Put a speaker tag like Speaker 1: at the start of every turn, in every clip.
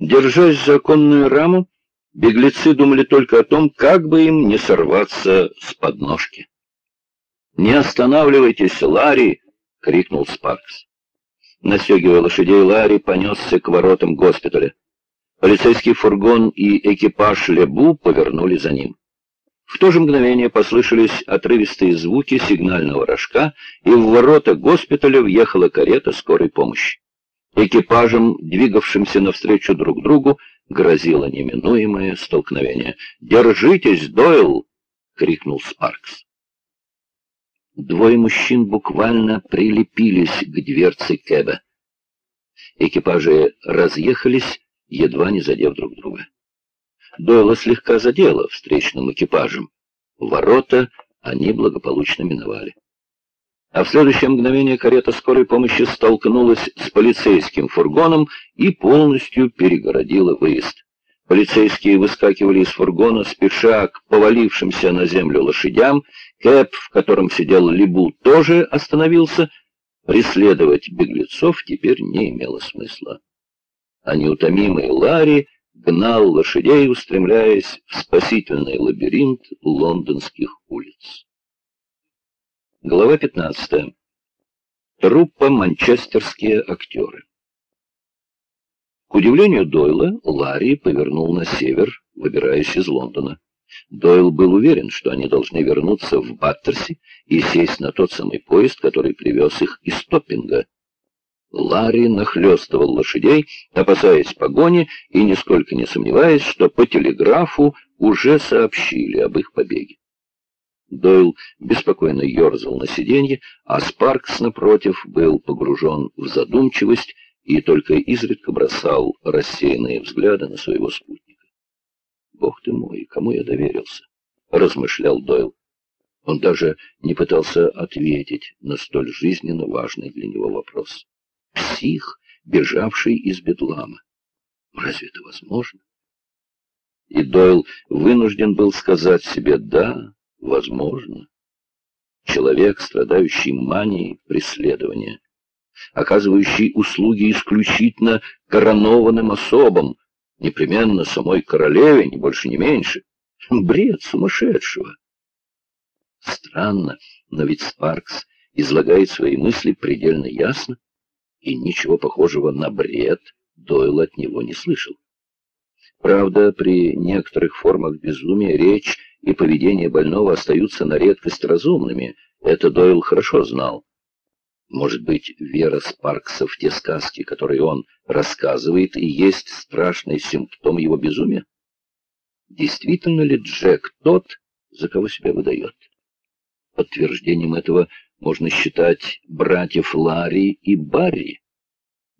Speaker 1: Держась за оконную раму, беглецы думали только о том, как бы им не сорваться с подножки. «Не останавливайтесь, Ларри!» — крикнул Спаркс. Настегивая лошадей, Ларри понесся к воротам госпиталя. Полицейский фургон и экипаж Лебу повернули за ним. В то же мгновение послышались отрывистые звуки сигнального рожка, и в ворота госпиталя въехала карета скорой помощи. Экипажам, двигавшимся навстречу друг другу, грозило неминуемое столкновение. «Держитесь, Дойл!» — крикнул Спаркс. Двое мужчин буквально прилепились к дверце Кэба. Экипажи разъехались, едва не задев друг друга. Дойла слегка задела встречным экипажем. Ворота они благополучно миновали. А в следующее мгновение карета скорой помощи столкнулась с полицейским фургоном и полностью перегородила выезд. Полицейские выскакивали из фургона, спеша к повалившимся на землю лошадям. Кэп, в котором сидел Либу, тоже остановился. Преследовать беглецов теперь не имело смысла. А неутомимый Ларри гнал лошадей, устремляясь в спасительный лабиринт лондонских улиц. Глава 15. Труппа «Манчестерские актеры». К удивлению Дойла, Ларри повернул на север, выбираясь из Лондона. Дойл был уверен, что они должны вернуться в Баттерси и сесть на тот самый поезд, который привез их из Топпинга. Ларри нахлестывал лошадей, опасаясь погони и нисколько не сомневаясь, что по телеграфу уже сообщили об их побеге. Дойл беспокойно ерзал на сиденье, а Спаркс, напротив, был погружен в задумчивость и только изредка бросал рассеянные взгляды на своего спутника. «Бог ты мой, кому я доверился?» — размышлял Дойл. Он даже не пытался ответить на столь жизненно важный для него вопрос псих, бежавший из Бедлама. Разве это возможно? И Дойл вынужден был сказать себе «да, возможно». Человек, страдающий манией преследования, оказывающий услуги исключительно коронованным особам, непременно самой королеве, ни больше, ни меньше. Бред сумасшедшего. Странно, но ведь Спаркс излагает свои мысли предельно ясно и ничего похожего на бред Дойл от него не слышал. Правда, при некоторых формах безумия речь и поведение больного остаются на редкость разумными. Это Дойл хорошо знал. Может быть, вера Спаркса в те сказки, которые он рассказывает, и есть страшный симптом его безумия? Действительно ли Джек тот, за кого себя выдает? Подтверждением этого можно считать братьев Ларри и Барри.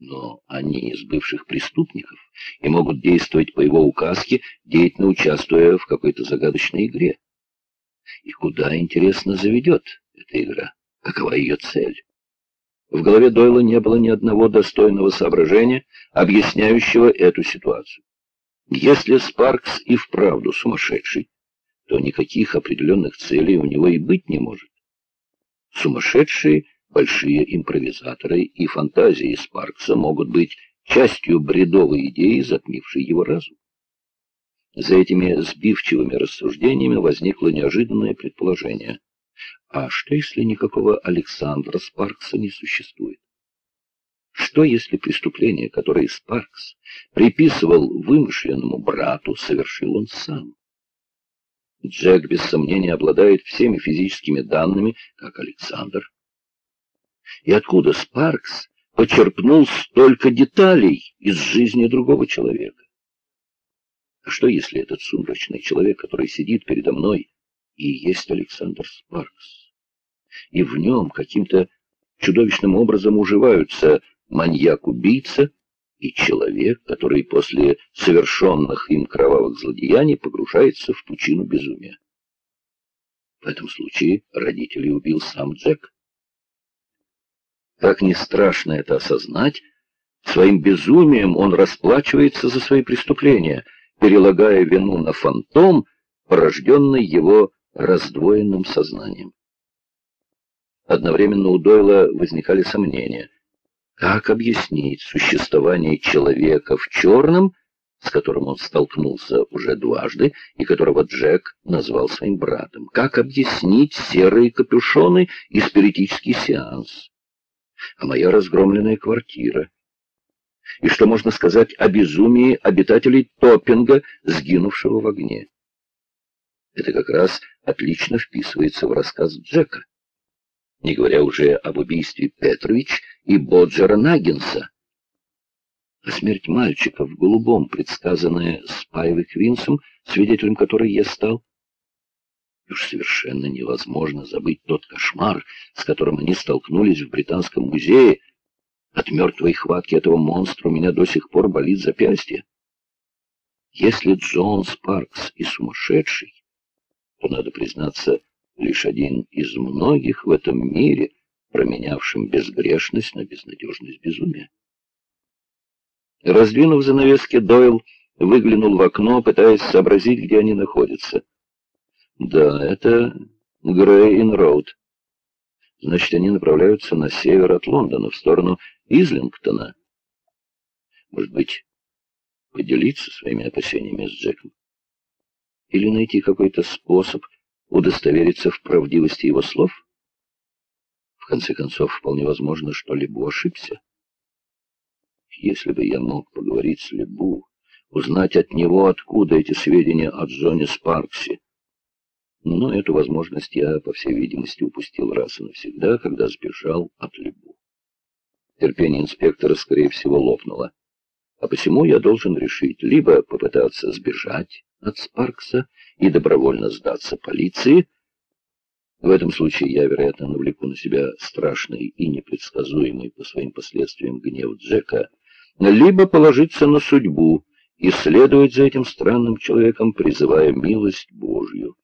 Speaker 1: Но они из бывших преступников и могут действовать по его указке, деятельно участвуя в какой-то загадочной игре. И куда, интересно, заведет эта игра? Какова ее цель? В голове Дойла не было ни одного достойного соображения, объясняющего эту ситуацию. Если Спаркс и вправду сумасшедший, то никаких определенных целей у него и быть не может. Сумасшедшие, большие импровизаторы и фантазии Спаркса могут быть частью бредовой идеи, затмившей его разум. За этими сбивчивыми рассуждениями возникло неожиданное предположение. А что, если никакого Александра Спаркса не существует? Что, если преступление, которое Спаркс приписывал вымышленному брату, совершил он сам? Джек, без сомнения, обладает всеми физическими данными, как Александр. И откуда Спаркс почерпнул столько деталей из жизни другого человека? А что, если этот сумрачный человек, который сидит передо мной, и есть Александр Спаркс? И в нем каким-то чудовищным образом уживаются маньяк-убийца, и человек, который после совершенных им кровавых злодеяний погружается в пучину безумия. В этом случае родителей убил сам Джек. Как ни страшно это осознать, своим безумием он расплачивается за свои преступления, перелагая вину на фантом, порожденный его раздвоенным сознанием. Одновременно у Дойла возникали сомнения — как объяснить существование человека в черном с которым он столкнулся уже дважды и которого Джек назвал своим братом. Как объяснить серые капюшоны и спиритический сеанс? А моя разгромленная квартира? И что можно сказать о безумии обитателей Топпинга, сгинувшего в огне? Это как раз отлично вписывается в рассказ Джека, не говоря уже об убийстве Петрович и Боджера Нагинса. А смерть мальчика в голубом, предсказанная Спайвой Квинсом, свидетелем которой я стал, уж совершенно невозможно забыть тот кошмар, с которым они столкнулись в Британском музее. От мертвой хватки этого монстра у меня до сих пор болит запястье. Если Джон Спаркс и сумасшедший, то, надо признаться, лишь один из многих в этом мире, променявшим безгрешность на безнадежность безумия. Раздвинув занавески, Дойл выглянул в окно, пытаясь сообразить, где они находятся. Да, это Грейз-Инн-Роуд. Значит, они направляются на север от Лондона, в сторону Излингтона. Может быть, поделиться своими опасениями с Джеком? Или найти какой-то способ удостовериться в правдивости его слов? В конце концов, вполне возможно, что Лебу ошибся. Если бы я мог поговорить с Лебу, узнать от него, откуда эти сведения о Джоне Спарксе. Но эту возможность я, по всей видимости, упустил раз и навсегда, когда сбежал от Лебу. Терпение инспектора, скорее всего, лопнуло. А посему я должен решить, либо попытаться сбежать от Спаркса и добровольно сдаться полиции. В этом случае я, вероятно, навлеку на себя страшный и непредсказуемый по своим последствиям гнев Джека, либо положиться на судьбу и следовать за этим странным человеком, призывая милость Божью.